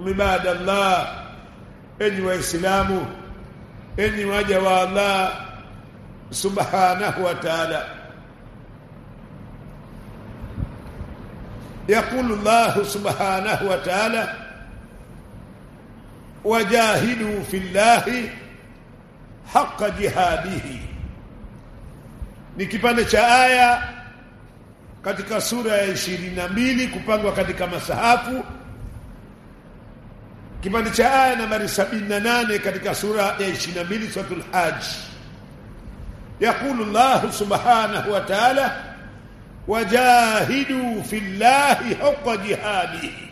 عباد الله enyi waislamu enyi waja wa Allah subhanahu wa ta'ala يقول الله سبحانه وتعالى وجاهدوا في الله حق جهاده ni kipande cha aya katika sura ya ishirini na mbili kupangwa katika masahafu kipande cha aya nambari sabini na nane katika sura ya ishirini na mbili suratul hajj. Yaqulu llahu subhanahu wa taala wajahidu fi llahi haqqa jihadihi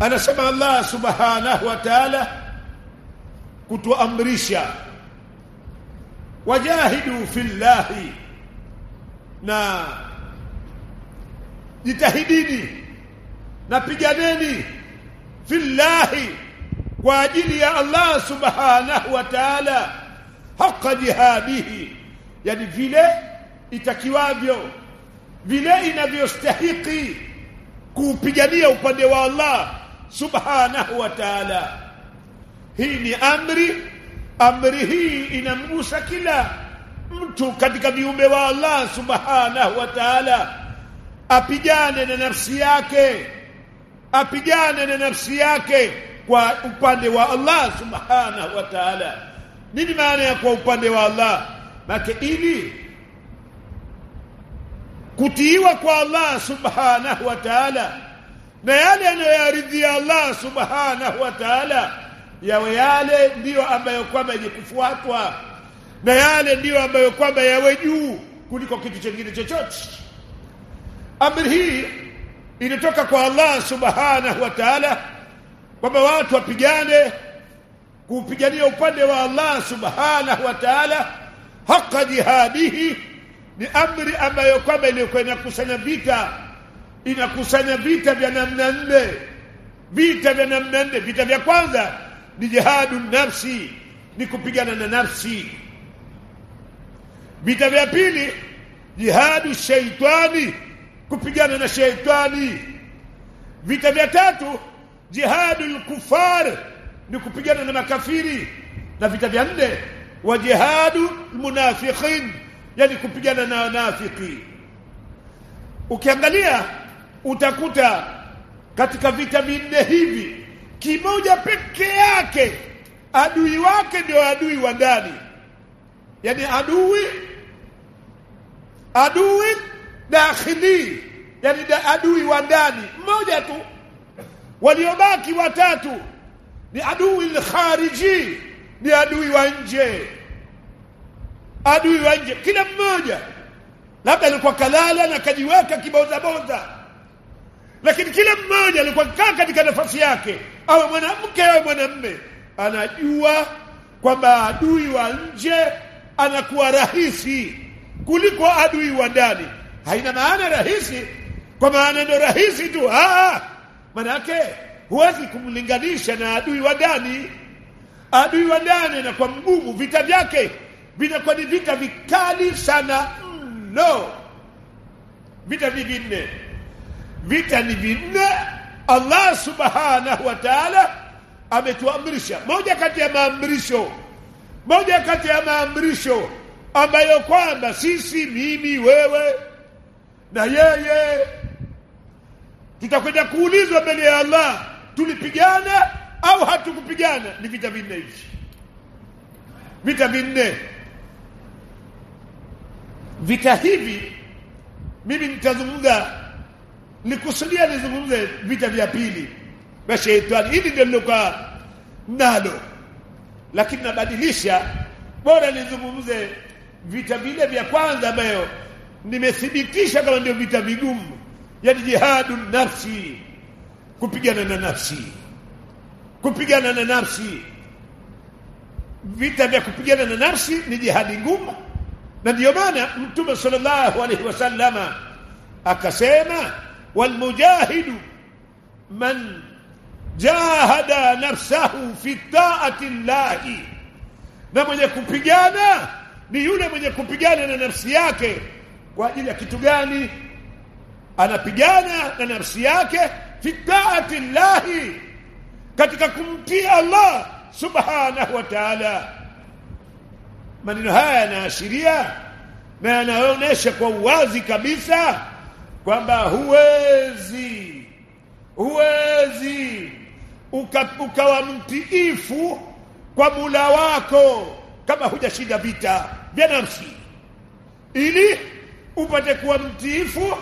anasema allah subhanahu wa taala kutuamrisha wajahidu fillahi na jitahidini na piganeni fillahi kwa ajili ya Allah subhanahu wa ta'ala haqa jihadihi. Yani vile itakiwavyo vile inavyostahiki kuupigania upande wa Allah subhanahu wa ta'ala. Hii ni amri amri hii inamgusa kila mtu katika viumbe wa Allah subhanahu wa ta'ala. Apigane na nafsi yake apigane na nafsi yake kwa upande wa Allah subhanahu wa ta'ala. Nini maana ya kwa upande wa Allah? Make ili kutiiwa kwa Allah subhanahu wa ta'ala na yale anayoyaridhia Allah subhanahu wa ta'ala yawe yale ndiyo ambayo kwamba yenye kufuatwa na yale ndiyo ambayo kwamba yawe juu kuliko kitu chingine chochote. Amri hii inatoka kwa Allah subhanahu wa ta'ala kwamba watu wapigane kupigania upande wa Allah subhanahu wa ta'ala. Haqa jihadihi ni amri ambayo kwamba ilikuwa inakusanya vita inakusanya vita vya namna nne. Vita vya namna nne. Vita vya kwanza ni jihadu nafsi ni kupigana na nafsi. Vita vya pili jihadu shaitani kupigana na sheitani. Vita vya tatu jihadu kufar ni kupigana na makafiri. Na vita vya nne wa jihadu lmunafikin yani kupigana na wanafiki. Ukiangalia utakuta katika vita vinne hivi kimoja peke yake adui wake ndio adui wa ndani. Yani adui adui dakhili yani da adui wa ndani. Mmoja tu. Waliobaki watatu ni adui khariji ni adui wa nje. Adui wa nje kila mmoja. Labda alikuwa kalala na kajiweka kiboza boza lakini kila mmoja alikuwa kaa katika nafasi yake. Awe mwanamke awe mwanamme. Anajua kwamba adui wa nje anakuwa rahisi kuliko adui wa ndani haina maana rahisi. Kwa maana ndo rahisi tu. Manake huwezi kumlinganisha na adui wa ndani. Adui wa ndani na kwa mgumu vita vyake vinakuwa ni vita vikali sana mno. Vita ni vinne. Vita ni vinne. Allah subhanahu wa taala ametuamrisha. Moja kati ya maamrisho moja kati ya maamrisho ambayo kwamba sisi mimi wewe na yeye. Tutakwenda kuulizwa mbele ya allah tulipigana au hatukupigana? Ni vita vinne hivi. Vita vinne. Vita hivi mimi nitazungumza nikusudia nizungumze vita vya pili. Vya sheitani. Hili ndio nilokuwa nalo. Lakini nabadilisha. Bora nizungumze vita vile vya kwanza ambayo nimethibitisha kama ndio vita vigumu yani jihadu nafsi kupigana na nafsi kupigana na nafsi vita vya kupigana na nafsi ni jihadi ngumu na ndiyo maana mtume sallallahu alaihi wasallama akasema walmujahidu man jahada nafsahu fi taati llahi na mwenye kupigana ni yule mwenye kupigana na nafsi yake kwa ajili ya kitu gani? Anapigana na nafsi yake fi taati llahi katika kumtii Allah subhanahu wa ta'ala. Maneno haya yanaashiria na yanaonyesha kwa uwazi kabisa kwamba huwezi huwezi uka, ukawa mtiifu kwa mula wako kama hujashinda vita vya nafsi. Ili upate kuwa mtiifu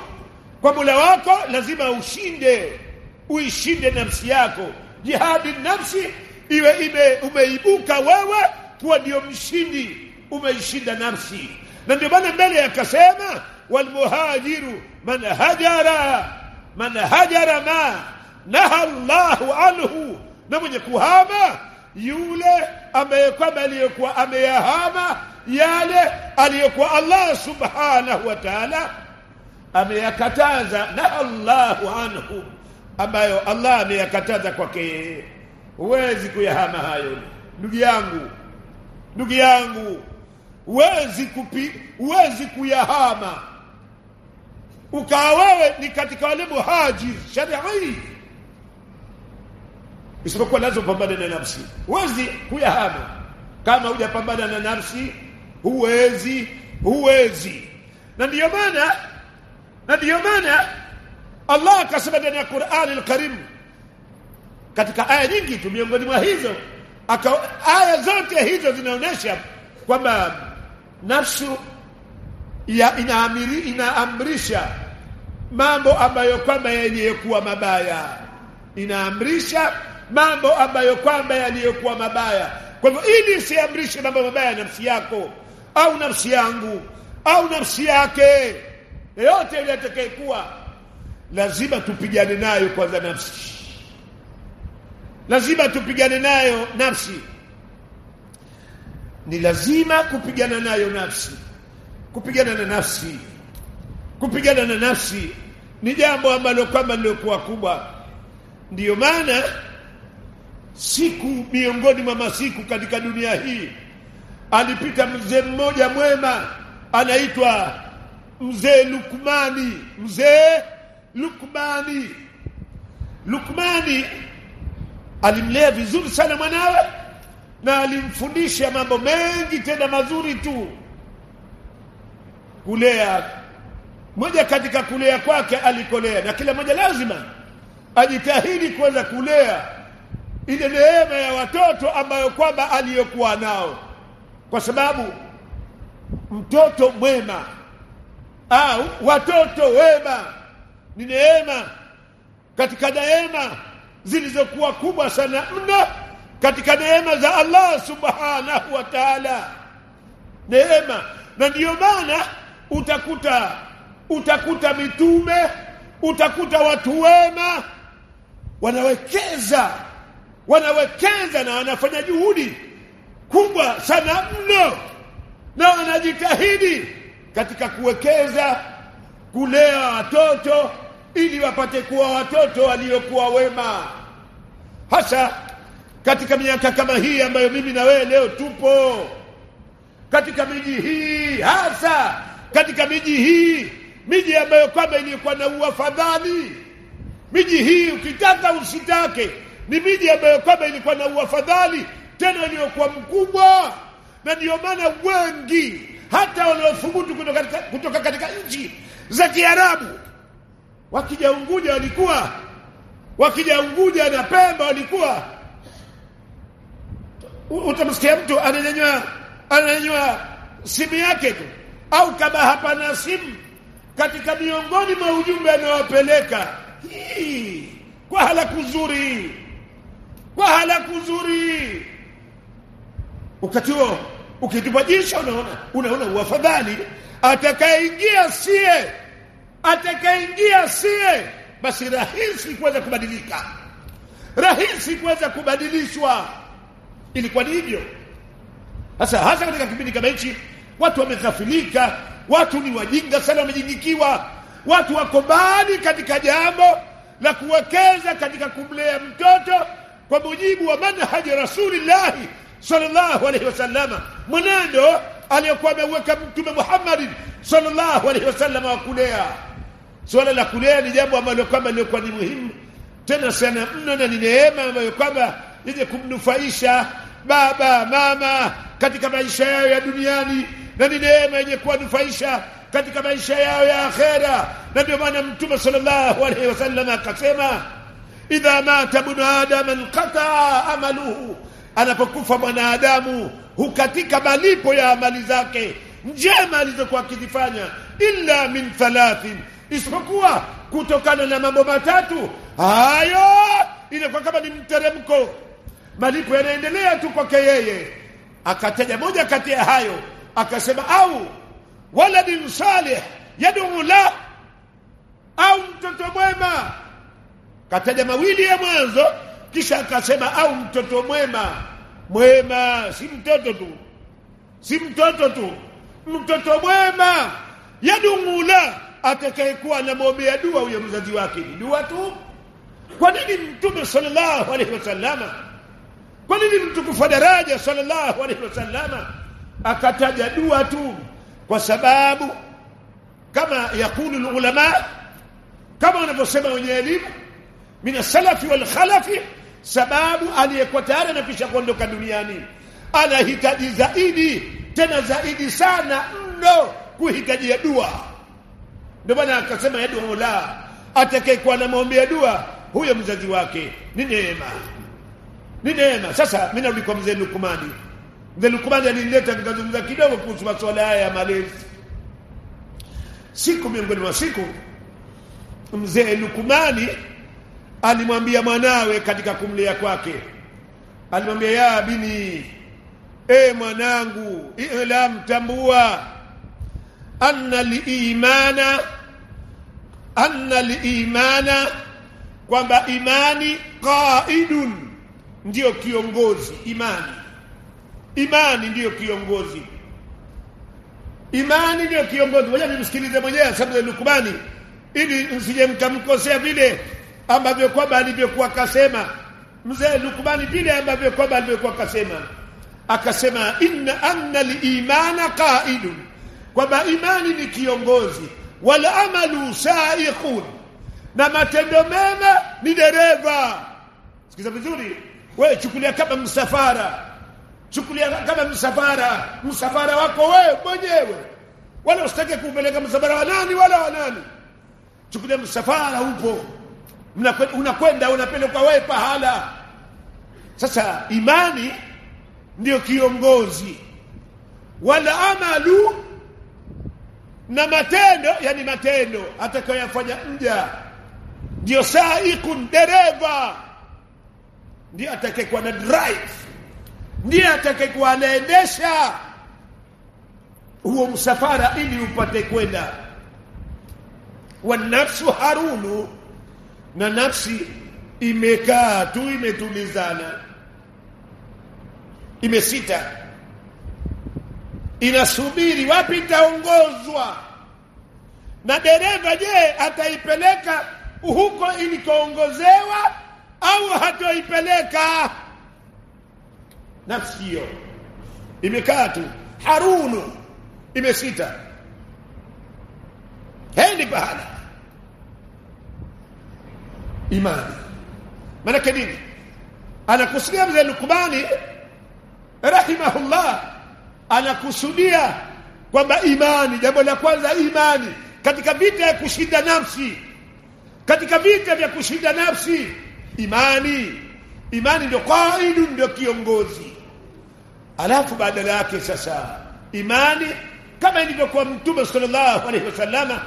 kwa mula wako lazima ushinde uishinde nafsi yako. Jihadi nafsi iwe ime umeibuka wewe kuwa ndio mshindi umeishinda nafsi. Na ndio maana mbele akasema walmuhajiru man hajara man hajara ma naha Allahu anhu. Na mwenye kuhama yule ambaye kwamba aliyokuwa ameyahama yale aliyokuwa Allah subhanahu wa ta'ala ameyakataza na Allahu anhu ambayo Allah ameyakataza kwake huwezi kuyahama hayo ndugu yangu ndugu yangu. Huwezi kupi huwezi kuyahama. Ukawa wewe ni katika wale muhaji sharii. Isipokuwa lazima upambane na nafsi. Huwezi kuyahama. Kama hujapambana na nafsi huwezi huwezi. Na ndiyo maana na ndiyo maana Allah akasema ndani ya Qur'ani al-Karim katika aya nyingi tu miongoni mwa hizo aka, aya zote hizo zinaonyesha kwamba nafsu ya inaamiri, inaamrisha mambo ambayo kwamba yaliyokuwa mabaya. Inaamrisha mambo ambayo kwamba yaliyokuwa mabaya. Kwa hivyo ili isiamrishe mambo mabaya nafsi yako au nafsi yangu au nafsi yake. Yote ile atakayekuwa lazima tupigane nayo kwanza nafsi. Lazima tupigane nayo nafsi. Ni lazima kupigana nayo nafsi. Kupigana na nafsi. Kupigana na nafsi ni jambo ambalo kwamba lilokuwa kubwa. Ndiyo maana siku miongoni mwa masiku katika dunia hii alipita mzee mmoja mwema anaitwa mzee Lukmani mzee Lukmani Lukmani alimlea vizuri sana mwanawe na alimfundisha mambo mengi tena mazuri tu. Kulea moja katika kulea kwake alikolea na kila mmoja lazima ajitahidi kuweza kulea ile neema ya watoto ambayo kwamba aliyokuwa nao kwa sababu mtoto mwema au watoto wema ni neema. Katika neema zilizokuwa kubwa sana mno katika neema za Allah subhanahu wa ta'ala. Neema. Na ndiyo maana utakuta utakuta mitume utakuta watu wema wanawekeza wanawekeza na wanafanya juhudi kubwa sana mno. Na wanajitahidi katika kuwekeza kulea watoto ili wapate kuwa watoto waliokuwa wema. Hasa katika miaka kama hii ambayo mimi na wewe leo tupo. Katika miji hii hasa katika miji hii miji ambayo kwamba ilikuwa na uafadhali. Miji hii ukitaka usitake ni miji ambayo kwamba ilikuwa na uafadhali tena iliyokuwa mkubwa na ndio maana wengi hata waliothubutu kutoka, kutoka katika nchi za kiarabu wakija unguja walikuwa wakija unguja na pemba walikuwa. Utamsikia mtu ananyanywa ananyanywa simu yake tu au kama hapana simu katika miongoni mwa ujumbe anaowapeleka hii kwa halaku nzuri kwa halaku nzuri wakati huo ukitupa jicho unaona unaona uafadhali. Atakayeingia sie atakayeingia sie basi rahisi kuweza kubadilika. Rahisi kuweza kubadilishwa. Ilikuwa hivyo. Sasa hasa katika kipindi kama hichi watu wameghafilika watu ni wajinga sana wamejingikiwa. Watu wako mbali katika jambo la kuwekeza katika kumlea mtoto kwa mujibu wa manhaji rasulillahi sallallahu alaihi wasallama mwenendo aliyokuwa ameweka mtume Muhammad sallallahu alaihi wasallama wa kulea. Suala la kulea ni jambo ambalo kwamba lilikuwa ni muhimu. Tena sana mno na ni neema ambayo kwamba yenye kumnufaisha baba mama katika maisha yao ya duniani. Na ni neema yenye kuwanufaisha katika maisha yao ya akhera. Na ndio maana mtume sallallahu alaihi wasallam akasema idha mata ibnu adama amaluhu anapokufa mwanadamu hukatika malipo ya amali zake njema alizokuwa akizifanya illa min thalathin. Isipokuwa kutokana na mambo matatu hayo inakuwa kama ni mteremko. Malipo yanaendelea tu kwake yeye. Akataja moja kati ya hayo akasema au waladin salih yad'u la au mtoto mwema. Kataja mawili ya mwanzo kisha akasema au mtoto mwema. Mwema si mtoto tu. Si mtoto tu. Mtoto mwema yadungula. La atakayekuwa anamwombea dua huyo mzazi wake ni dua tu. Kwa nini mtume sallallahu alaihi wasallama kwa nini mtukufu daraja sallallahu alaihi wasallama akataja dua tu? Kwa sababu kama yakulu ulama kama wanavyosema wenye elimu min salafi wal khalafi sababu aliyekuwa tayari anakisha kuondoka duniani anahitaji zaidi tena zaidi sana mno kuhitajia dua. Ndio maana akasema yadu la atakayekuwa anamwombea dua huyo mzazi wake. Ni neema. Ni neema. Sasa mimi narudi kwa mzee Lukumani. Mzee Lukumani alinileta nikazungumza kidogo kuhusu masuala haya ya malezi. Siku miongoni mwa siku mzee Lukumani alimwambia mwanawe katika kumlea kwake. Alimwambia ya bini e mwanangu ilam tambua anna liimana anna liimana kwamba imani qaidun ndiyo kiongozi imani. Imani ndiyo kiongozi. Imani ndiyo kiongozi. Ngoja nimsikilize mwenyewe sababu Lukmani ili msije mkamkosea vile ambavyo kwamba alivyokuwa kasema mzee Lukmani vile ambavyo kwamba alivyokuwa kasema akasema inna anna liimana qaidun. Kwamba imani ni kiongozi. Wal amalu saiqun na matendo mema ni dereva. Sikiza vizuri. We chukulia kama msafara. Chukulia kama msafara. Msafara wako wewe mwenyewe. Wala usitake kupeleka msafara wa nani wala wa nani. Chukulia msafara upo unakwenda unapelekwa wewe pahala. Sasa imani ndio kiongozi. Wala amalu na matendo yani matendo atakayoyafanya mja ndio saikun dereva. Ndiye atakayekuwa na drive. Ndiye atakayekuwa anaendesha. Huo msafara ili upate kwenda. Wanafsu harunu na nafsi imekaa tu imetulizana. Imesita. Inasubiri wapi itaongozwa? Na dereva je ataipeleka huko ilikoongozewa au hatoipeleka? Nafsi hiyo imekaa tu. Harunu imesita. Hendi pahala imani. Maanake nini? Anakusudia mzee Lukmani rahimahullah anakusudia kwamba imani jambo la kwanza imani. Katika vita ya kushinda nafsi katika vita vya kushinda nafsi imani. Imani ndio qaidu ndio kiongozi. Alafu badala yake sasa imani kama ilivyokuwa mtume sallallahu alaihi wasallama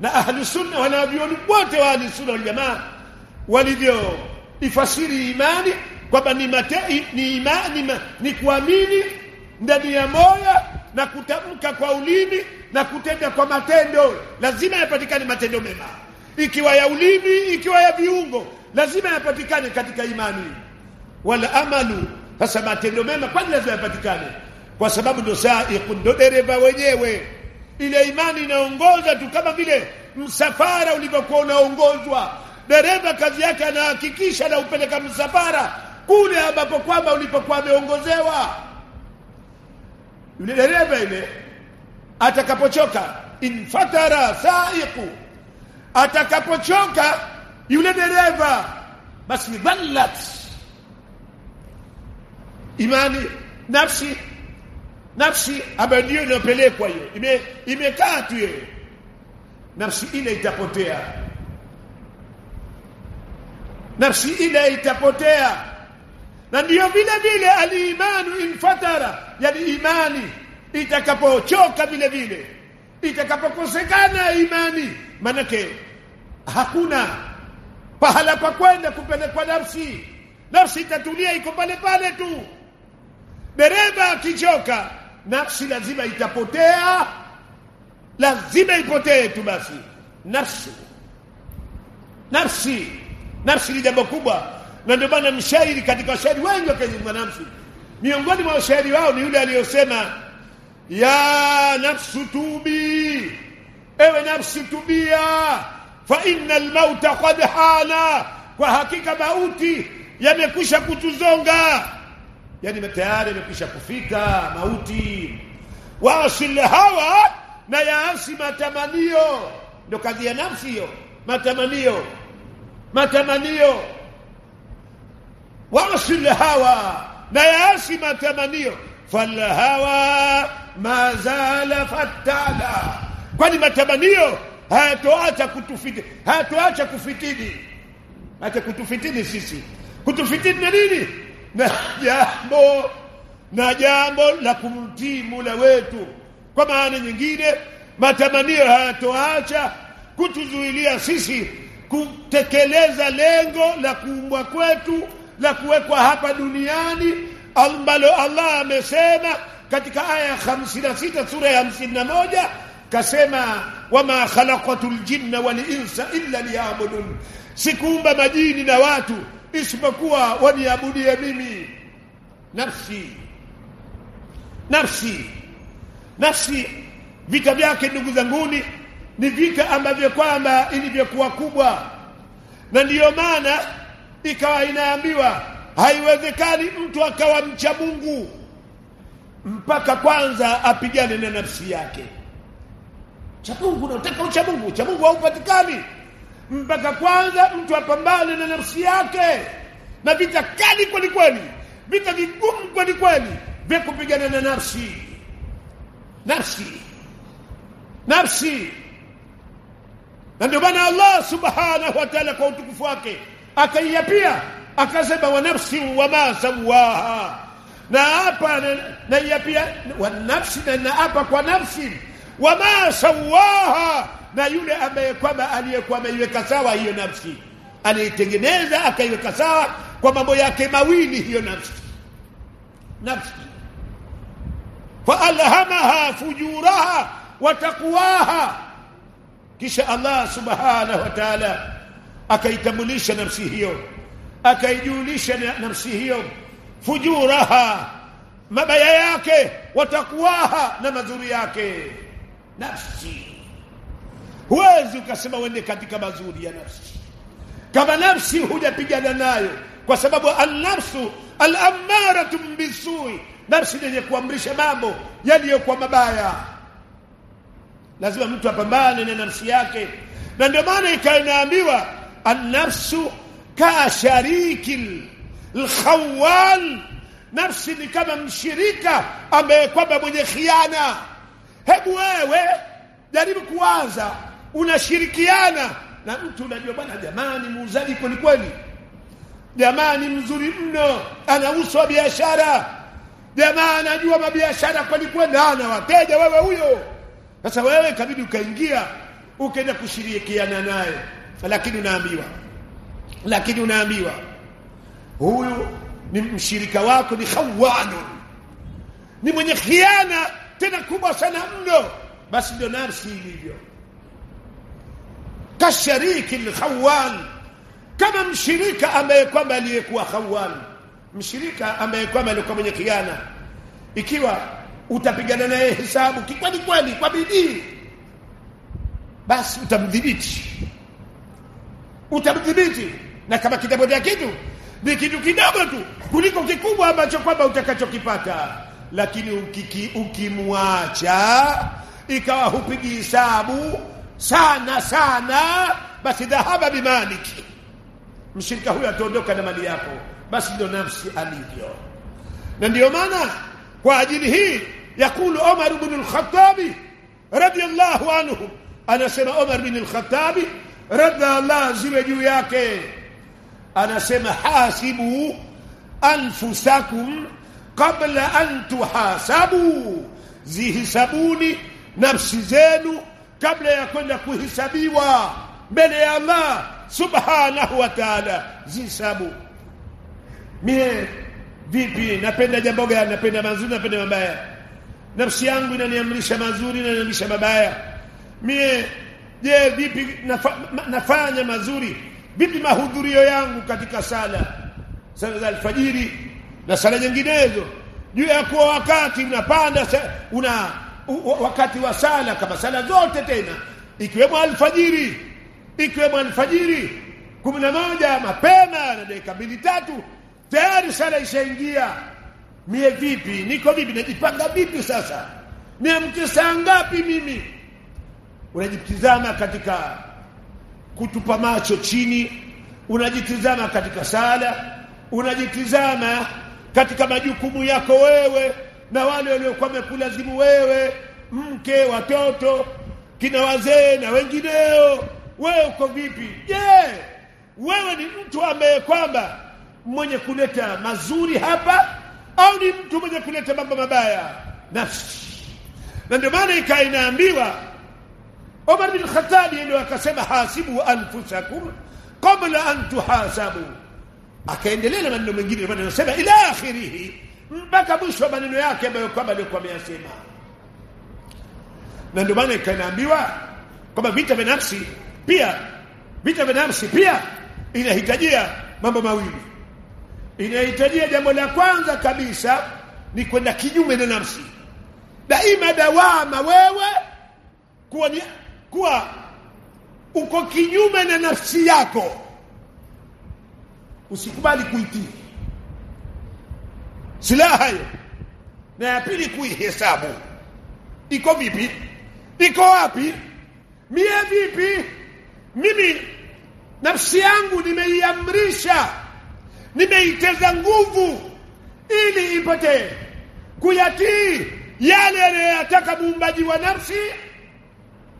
na ahlusunna wanavyoni wote wa ahlu waljamaa wal jamaa walivyo ifasiri imani kwamba ni matei, ni imani ni, ni kuamini ndani ya moyo na kutamka kwa ulimi na kutenda kwa matendo. Lazima yapatikane matendo mema. Ikiwa ya ulimi ikiwa ya viungo lazima yapatikane katika imani. Wala amalu sasa matendo mema kwani lazima yapatikane? Kwa sababu ndo saiku, ndo dereva wenyewe. Ile imani inaongoza tu kama vile msafara ulivyokuwa unaongozwa dereva kazi yake anahakikisha na upeleka msafara kule ambapo kwamba ulipokuwa ameongozewa. Yule dereva ile atakapochoka infatara saiqu atakapochoka yule dereva basi dhallat imani nafsi nafsi ambayo ndio inayopelekwa hiyo ime imekaa tu yeye nafsi ile itapotea nafsi ile itapotea. Na ndio vile vile alimanu infatara yani imani itakapochoka vile vile itakapokosekana imani manake hakuna pahala pa kwenda kupelekwa nafsi. Nafsi itatulia iko pale pale tu. Dereva akichoka nafsi lazima itapotea lazima ipotee tu basi. Nafsi. Nafsi nafsi ni jambo kubwa. Na ndio maana mshairi katika washairi wengi wakazungumza nafsi miongoni mwa washairi wao ni yule aliyosema ya nafsu tubi ewe nafsi tubia fa inna almauta qad hana. Kwa hakika mauti yamekwisha kutuzonga. Yani tayari yamekwisha kufika mauti. Waasil hawa na yaasi matamanio. Ndo kazi ya nafsi hiyo matamanio matamanio. Wasil hawa na yaasi matamanio. Falhawa mazala fatala kwani matamanio hayatoacha kutufiti hayatoacha kufitini. Hata kutufitini sisi. Kutufitini na nini? Na jambo na jambo la kumtii mula wetu. Kwa maana nyingine matamanio hayatoacha kutuzuilia sisi kutekeleza lengo la kuumbwa kwetu la kuwekwa hapa duniani ambalo Allah amesema katika aya ya 56 sura ya 51 kasema wama khalaqatul jinna wal insa illa liya'budun. Sikuumba majini na watu isipokuwa waniabudie mimi. Nafsi nafsi nafsi vita vyake ndugu zanguni ni vita ambavyo kwamba ilivyokuwa kubwa. Na ndiyo maana ikawa inaambiwa haiwezekani mtu akawa mcha Mungu mpaka kwanza apigane na nafsi yake. Cha Mungu unataka ucha Mungu? Cha Mungu haupatikani. Mpaka kwanza mtu apambane na nafsi yake. Na vita kali kweli kweli vita vigumu kweli kweli vya kupigana na nafsi. Nafsi. Nafsi na ndio maana Allah subhanahu wa ta'ala kwa utukufu wake akaiapia akasema wa nafsi wa ma sawaha. Na hapa na iapia wa nafsi na naapa kwa nafsi wa ma sawaha. Na yule ambaye kwamba aliyekuwa ameiweka sawa hiyo nafsi aliitengeneza akaiweka sawa kwa mambo yake mawili hiyo nafsi. Nafsi. Fa alhamaha fujuraha wa taqwaha kisha Allah subhanahu wa ta'ala akaitambulisha nafsi hiyo akaijulisha nafsi hiyo fujuraha mabaya yake watakuwaha na mazuri yake. Nafsi. Huwezi ukasema uende katika mazuri ya nafsi. Kama nafsi hujapigana nayo kwa sababu an-nafsu al-ammaratu bisui nafsi yenye kuamrisha mambo yaliyokuwa mabaya lazima mtu apambane na nafsi yake. Na ndio maana ikainaambiwa an-nafsu ka sharikil al-khawal nafsi ni kama mshirika ambaye kwamba mwenye khiana. Hebu wewe jaribu kuwaza unashirikiana na mtu unajua bwana jamani muuzaji kweli kweli. Jamani mzuri mno. Ana uso wa biashara. Jamaa anajua mabiashara kweli kweli. Ana wateja wewe huyo sasa wewe kabidi ukaingia ukaenda kushirikiana naye. Lakini unaambiwa lakini unaambiwa huyu ni mshirika wako ni khawanun ni mwenye khiana tena kubwa sana mno. Basi ndio nafsi ilivyo. Kashariki lkhawan kama mshirika ambaye kwamba aliyekuwa khawan mshirika ambaye kwamba alikuwa mwenye khiana. Ikiwa utapigana naye hesabu kweli kweli kwa bidii. Basi utamdhibiti. Utamdhibiti. Na kama kitapotea kitu ni kitu kidogo tu kuliko kikubwa ambacho kwamba utakachokipata. Lakini ukimwacha ikawa hupigi hesabu sana sana basi dhahaba bimaliki mshirika huyo ataondoka na mali yako. Basi ndio nafsi alivyo. Na ndio maana kwa ajili hii yakulu Umar ibn al-Khattab radiyallahu anhu. Anasema Umar ibn al-Khattab radiyallahu ziwe juu yake. Anasema hasibu anfusakum qabla an tuhasabu. Zihisabuni nafsi zenu kabla ya kwenda kuhisabiwa mbele ya Allah subhanahu wa ta'ala. Zihisabu. Mie vipi? Napenda jambo gani? Napenda mazuri napenda mabaya. Nafsi yangu inaniamrisha mazuri na inaniamrisha mabaya. Mie je vipi nafa, nafanya mazuri? Vipi mahudhurio yangu katika sala? Sala za alfajiri na sala nyinginezo. Juu ya kuwa wakati unapanda una wakati wa sala kama sala zote tena ikiwemo alfajiri ikiwemo alfajiri kumi na moja mapema na dakika tatu tayari sala ishaingia. Mie vipi? Niko vipi? Najipanga vipi sasa? Niamke saa ngapi mimi? Unajitizama katika kutupa macho chini unajitizama katika sala unajitizama katika majukumu yako wewe na wale waliokuwa wamekulazimu wewe mke watoto kina wazee na wengineo. Wewe uko vipi? Je yeah. wewe ni mtu ambaye kwamba mwenye kuleta mazuri hapa au ni mtu mwenye kuleta mambo mabaya? Nafsi. Na ndio maana ikawa inaambiwa Umar bin Khattab ndio akasema hasibu anfusakum qabla an tuhasabu. Akaendelea na maneno mengine maana anasema ila akhirih mpaka mwisho wa maneno yake ambayo kwamba alikuwa ameyasema. Na ndio maana ikaambiwa kwamba vita vya nafsi pia vita vya nafsi pia inahitajia mambo mawili inahitajia jambo la kwanza kabisa ni kwenda kinyume na nafsi. Daima dawama wewe kuwa ni, kuwa uko kinyume na nafsi yako. Usikubali kuitii. Silaha hiyo. Na ya pili kuihesabu. Iko vipi? Iko wapi? Mie vipi? Mimi nafsi yangu nimeiamrisha nimeiteza nguvu ili ipate kuyatii yale yanayoyataka muumbaji wa nafsi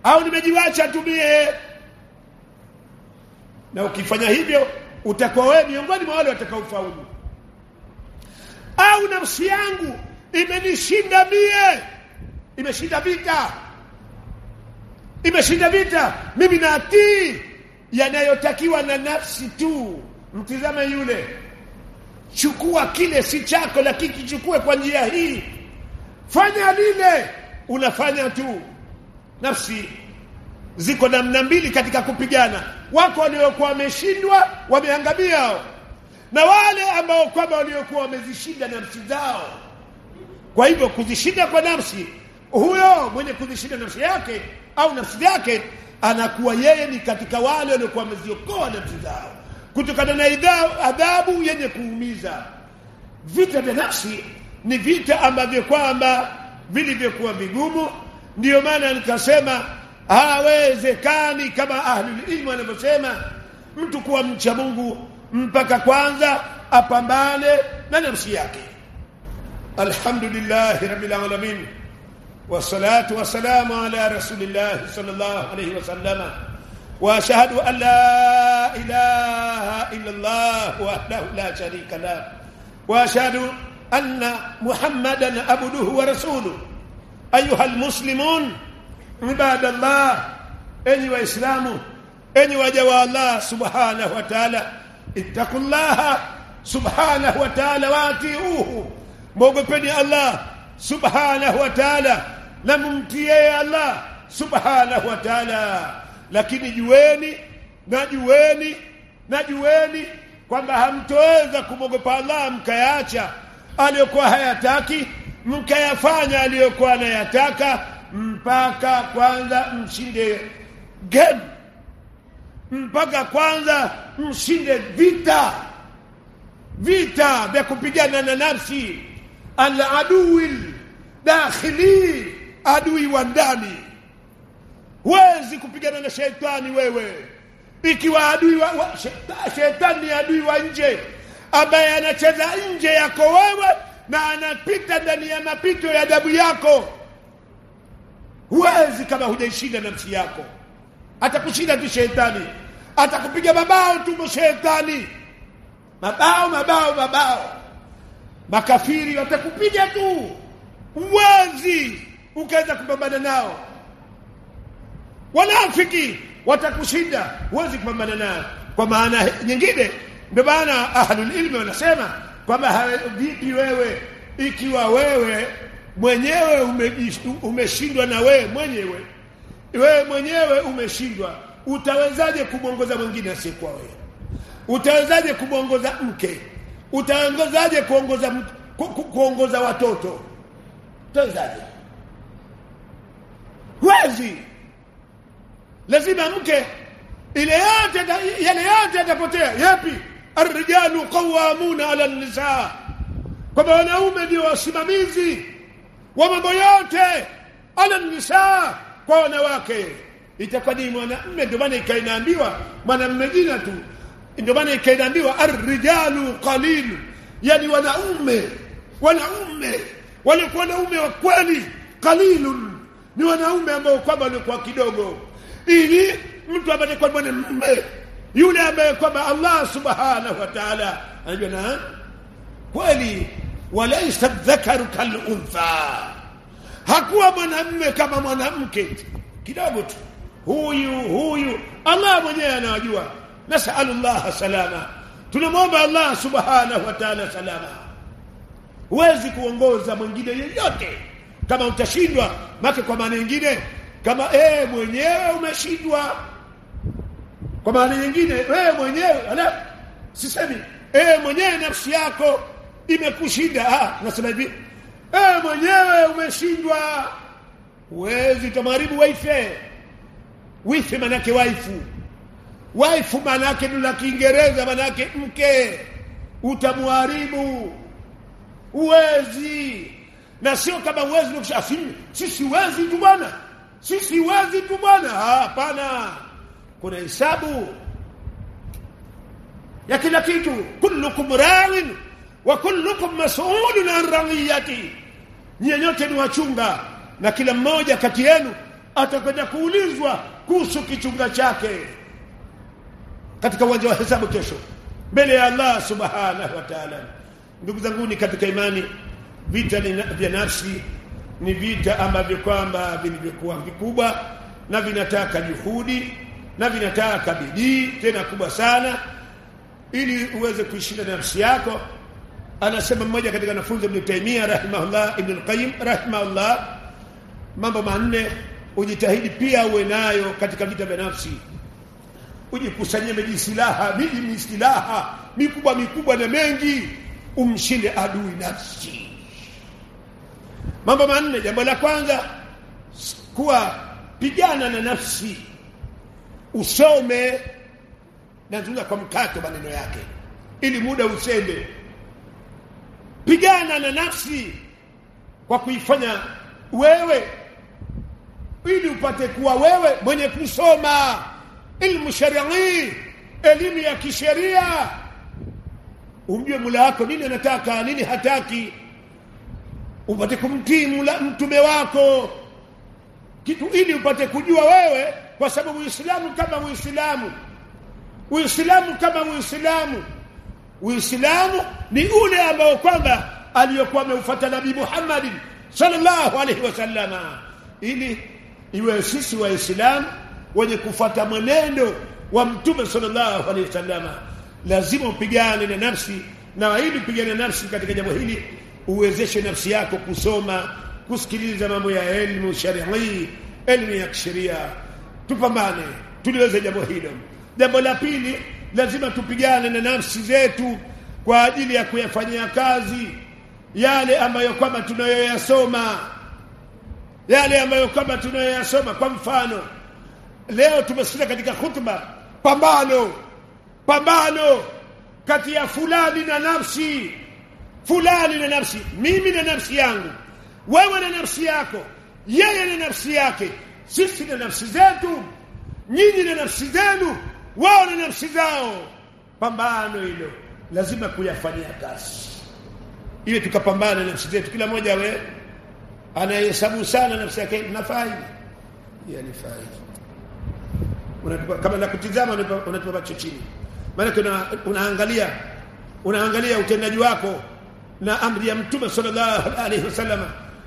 au nimejiwacha tumie na ukifanya hivyo utakuwa wewe miongoni mwa wale watakaofaulu. Au nafsi yangu imenishinda mie. Imeshinda vita. Imeshinda vita. Mimi natii yanayotakiwa na nafsi tu. Mtizame yule chukua kile si chako lakini kichukue kwa njia hii. Fanya lile unafanya tu. Nafsi ziko namna mbili katika kupigana. Wako waliokuwa wameshindwa wameangamia na wale ambao kwamba waliokuwa wamezishinda nafsi zao. Kwa hivyo kuzishinda kwa nafsi huyo mwenye kuzishinda nafsi yake au nafsi yake anakuwa yeye ni katika wale waliokuwa wameziokoa nafsi zao kutokana na adhabu yenye kuumiza. Vita vya nafsi ni vita ambavyo kwamba vilivyokuwa vigumu. Ndiyo maana nikasema hawezekani kama ahlulilmu wanavyosema mtu kuwa mcha Mungu mpaka kwanza apambane na nafsi yake. Alhamdulillahi rabbil alamin. Wassalatu wassalamu ala rasulillahi sallallahu alayhi wasallam وأشهد أن لا إله إلا الله وحده لا شريك له. وأشهد أن محمدا عبده ورسوله. أيها المسلمون عباد الله أني وإسلامه أني جوا الله سبحانه وتعالى اتقوا الله سبحانه وتعالى واتيوه موقفني الله سبحانه وتعالى لممتيه الله سبحانه وتعالى. Lakini jueni na jueni na jueni kwamba hamtoweza kumwogopa Allah mkayaacha aliyokuwa hayataki mkayafanya aliyokuwa anayataka mpaka kwanza mshinde game mpaka kwanza mshinde vita. Vita vya kupigana na nafsi. Al aduwil dakhili adui wa ndani huwezi kupigana na shetani wewe. Ikiwa adui wa, wa shetani ni adui wa nje ambaye anacheza nje yako wewe na anapita ndani ya mapito ya damu yako. Huwezi kama hujaishinda nafsi yako. Atakushinda tu shetani. Atakupiga mabao tu shetani. Mabao mabao mabao. Makafiri watakupiga tu. Uwezi ukaweza kupambana nao wanafiki watakushinda. Huwezi kupambana nao kwa maana nyingine ndio maana ahlul ilmi wanasema kwamba vipi wewe ikiwa wewe mwenyewe umeshindwa na wewe mwenyewe. Wewe mwenyewe umeshindwa. Utawezaje kumwongoza mwingine asiyekuwa wewe? Utawezaje kumwongoza mke? Utawezaje kuongoza ku, ku, kuongoza watoto? Utawezaje? Huwezi lazima mke ile yote yale yote yatapotea yapi? Arrijalu qawamuna ala nisaa kwamba wanaume ndio wasimamizi wa mambo yote ala nisaa kwa wanawake. Itakuwa ni mwanamume ndio maana ikainaambiwa mwanamume jina tu. Ndio maana ikainaambiwa arrijalu qalil. Yani wanaume wanaume wale wanaume wa kweli qalilun. Ni wanaume ambao kwamba walikuwa kidogo ili mtu apate kwa mwanamume yule ambaye kwamba Allah subhanahu wa ta'ala anajua na kweli walaysa dhakaru kal untha hakuwa mwanamume kama mwanamke. Kidogo tu. Huyu huyu Allah mwenyewe anajua llaha salama. Tunamwomba Allah subhanahu wa ta'ala salama. Huwezi kuongoza mwingine yeyote. Kama utashindwa make kwa maana nyingine kama eh mwenyewe umeshindwa. Kwa maana nyingine wewe mwenyewe ala sisemi eh mwenyewe nafsi yako imekushinda. Ah nasema hivi eh mwenyewe umeshindwa. Huwezi tamaribu waife wife manake waifu. Waifu manake ni la Kiingereza manake mke. Utamharibu. Uwezi na sio kama uwezi nikushafimu sisi uwezi tu bwana sisi wezi tu bwana. Hapana. Kuna hisabu ya kila kitu. Kullukum rawin wa kullukum mas'ulun an rawiyati nyote ni wachunga na kila mmoja kati yenu atakwenda kuulizwa kuhusu kichunga chake katika uwanja wa hesabu kesho. Mbele ya Allah subhanahu wa ta'ala. Ndugu zangu ni katika imani vita vya nafsi ni vita ambavyo kwamba vilivyokuwa vikubwa na vinataka juhudi na vinataka bidii tena kubwa sana. Ili uweze kuishinda nafsi yako anasema mmoja katika wanafunzi Ibn Taymiyyah rahimahullah Ibn Qayyim rahimahullah mambo manne ujitahidi pia uwe nayo katika vita vya nafsi. Ujikusanyie miji silaha miji misilaha mikubwa mikubwa na mengi umshinde adui nafsi mambo manne. Jambo la kwanza kuwa pigana na nafsi. Usome. Nazungumza kwa mkato maneno yake. Ili muda usende. Pigana na nafsi kwa kuifanya wewe. Ili upate kuwa wewe mwenye kusoma. Ilmu sharii elimu ya kisheria. Umjue mula wako nini anataka nini hataki upate kumtii mtume wako. Kitu ili upate kujua wewe kwa sababu uislamu kama uislamu. Uislamu kama uislamu. Uislamu ni ule ambao kwamba aliyokuwa ameufuata nabii Muhammad sallallahu alaihi wasallama ili iwe sisi waislamu wenye kufuata mwenendo wa mtume sallallahu alaihi wasallama lazima upigane na nafsi na ili upigane na nafsi katika jambo hili uwezeshe nafsi yako kusoma kusikiliza mambo ya elimu sharii elimu ya kisheria. Tupambane tuliweze jambo hilo. Jambo la pili lazima tupigane na nafsi zetu kwa ajili ya kuyafanyia kazi yale ambayo kwamba tunayoyasoma. Yale ambayo kwamba tunayoyasoma. Kwa mfano leo tumesikia katika hutuba pambano pambano kati ya fulani na nafsi fulani na nafsi mimi na nafsi yangu wewe na nafsi yako yeye na nafsi yake sisi na nafsi zetu nyinyi na nafsi zenu wao na nafsi zao. Pambano hilo lazima kuyafanyia kazi ile tukapambana na nafsi zetu. Kila mmoja we anahesabu sana nafsi yake nafai? Yani fai unatupa kama na kutizama unatupa macho chini. Maana una, unaangalia unaangalia utendaji wako na amri ya mtume sallallahu alaihi wasallam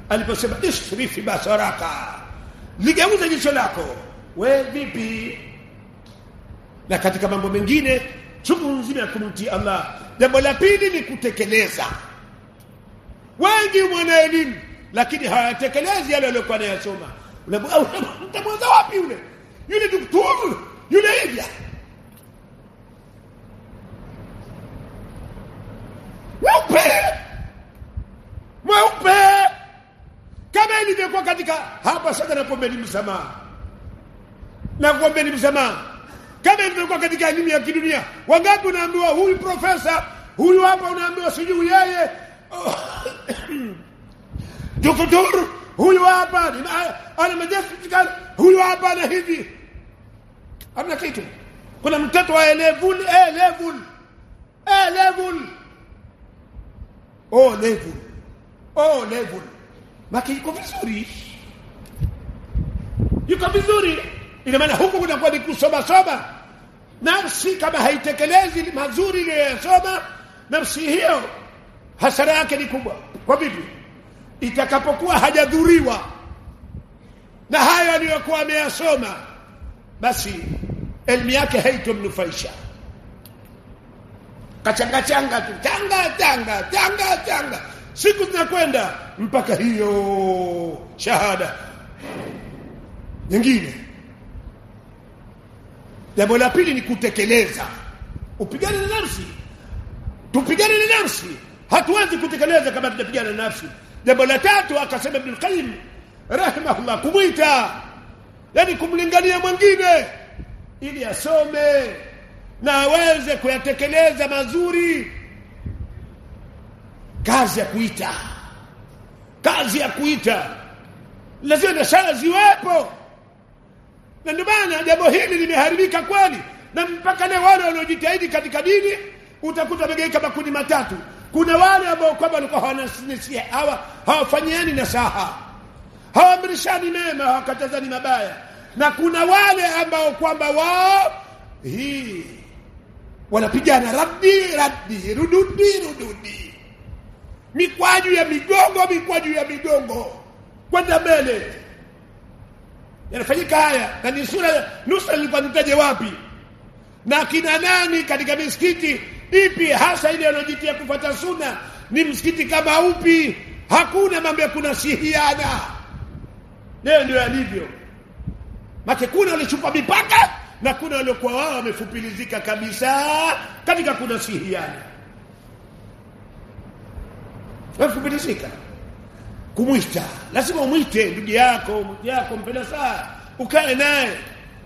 aliposema isrifi basaraka ligeuza jicho lako. We vipi? Na katika mambo mengine chungu nzima ya kumtii Allah. Jambo la pili ni kutekeleza. Wengi mwana elimu lakini hawatekelezi yale waliokuwa wanayasoma utamwanza wapi yule? Yule daktari yule hivya mweupe mweupe kama ilivyokuwa katika hapa sasa nakuombeni msamaha. Nakuombeni msamaha. Kama ilivyokuwa katika elimu ya kidunia wangapi unaambiwa huyu profesa huyu hapa unaambiwa sijui yeye? Doktor huyu hapa ana majestikal huyu hapa ana hivi. Hamna kitu. Kuna mtoto wa level a level a level o level o level makiko vizuri yuko vizuri. Ina maana huku kunakuwa ni kusoma soma. Nafsi kama haitekelezi mazuri iliyoyasoma nafsi hiyo hasara yake ni kubwa. Kwa vipi? Itakapokuwa hajadhuriwa na hayo aliyokuwa ameyasoma basi elimu yake haitomnufaisha. Kachanga changa tu. Changa changa changa changa. Siku zinakwenda mpaka hiyo shahada nyingine. Jambo la pili ni kutekeleza. Upigane na nafsi. Tupigane na nafsi. Hatuwezi kutekeleza kama tunapigana na nafsi. Jambo la tatu akasema Ibn Qayyim rahimahullah kumwita yani kumlingania mwingine. Ili asome. Na aweze kuyatekeleza mazuri. Kazi ya kuita. Kazi ya kuita. Lazima na sala ziwepo na ndio maana jambo hili limeharibika kweli. Na mpaka leo wale waliojitahidi katika dini utakuta wamegeuka makundi matatu. Kuna wale ambao kwamba walikuwa hawanasikia hawa hawafanyiani nasaha. Hawaamrishani mema hawakatazani mabaya. Na kuna wale ambao kwamba wao hii wanapigana raddi raddi rududi rududi. Mikwaju ya migongo mikwaju ya migongo. Kwenda mbele yanafanyika haya na ni sura nusra nilikuwa nitaje wapi? Na kina nani katika misikiti ipi hasa ile yanayojitia kufuata sunna ni msikiti kama upi? Hakuna mambo ya kuna kunasihiana. Leo ndio yalivyo. Make kuna walichupa mipaka na kuna waliokuwa wao wamefupilizika kabisa katika kuna kunasihiana. Wamefupilizika kumwita. Lazima umwite ndugu yako ndugu yako mpenda saa ukae naye.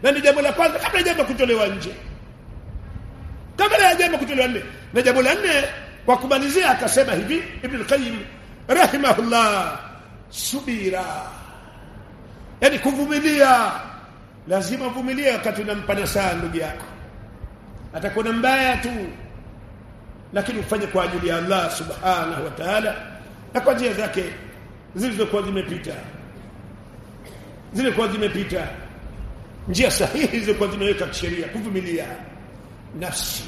Na ni jambo la kwanza kabla jambo kutolewa nje. Kabla ya jambo kutolewa nje. Na jambo la nne kwa kumalizia akasema hivi ibn al-qayyim rahimahullah subira. Yani kuvumilia. Lazima uvumilie wakati unampa nasaha ndugu yako. Atakuwa mbaya tu. Lakini ufanye kwa ajili ya Allah subhanahu wa ta'ala. Na kwa njia zake zilizokuwa zimepita. Zilizokuwa zimepita. Njia sahihi zilizokuwa zimeweka kisheria kuvumilia nafsi.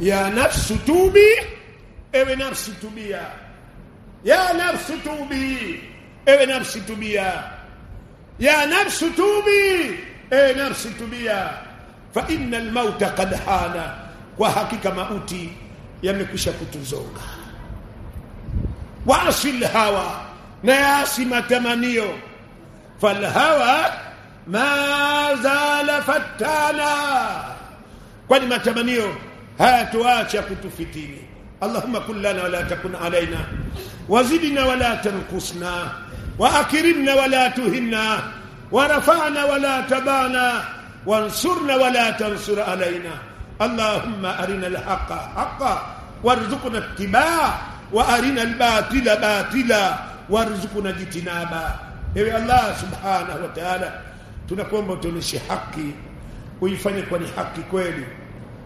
Ya nafsu tubi ewe nafsi tubia. Ya nafsu tubi ewe nafsi tubia. Ya nafsu tubi ewe nafsi tubia. Fa inna almauta qad hana. Kwa hakika mauti yamekwisha kutuzonga hawa na yasi matamanio falhawa ma zala fatana kwani matamanio hayatuacha kutufitini اللهم كن لنا ولا تكن علينا. وزدنا ولا تنقصنا. وأكرمنا ولا تهنا. ورفعنا ولا تبانا وانصرنا ولا تنصر علينا. اللهم أرنا الحق حقا. وارزقنا اتباعه. wa arina albatila batila warzuqna jitinaba ewe allah subhanahu wa ta'ala tunakuomba utuoneshe haki uifanye kwa ni haki kweli.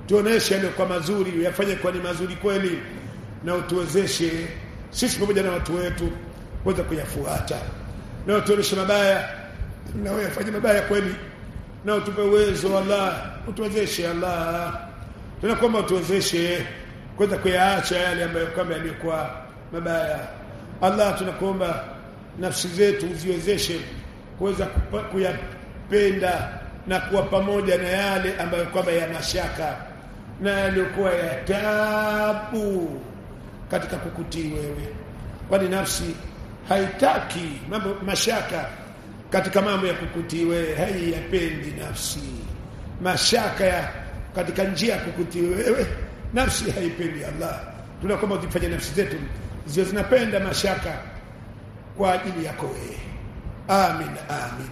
Tuoneshe yale kwa mazuri uyafanye kwa ni mazuri kweli na utuwezeshe sisi pamoja na watu wetu kuweza kuyafuata. Na utuoneshe mabaya na uyafanye mabaya kweli. Na utupe uwezo Allah utuwezeshe Allah. Tunakuomba utuwezeshe kuweza kuyaacha yale ambayo kama yaliyokuwa mabaya. Allah tunakuomba nafsi zetu uziwezeshe kuweza kuyapenda na kuwa pamoja na yale ambayo kwamba ya mashaka na yaliyokuwa ya tabu katika kukutii wewe. Kwani nafsi haitaki mambo mashaka katika mambo ya kukutii wewe. Haiyapendi nafsi. Mashaka ya katika njia ya kukutii wewe nafsi haipendi Allah. Tunakwamba tufanye nafsi zetu ziwe zinapenda mashaka kwa ajili yako wewe. Amin amin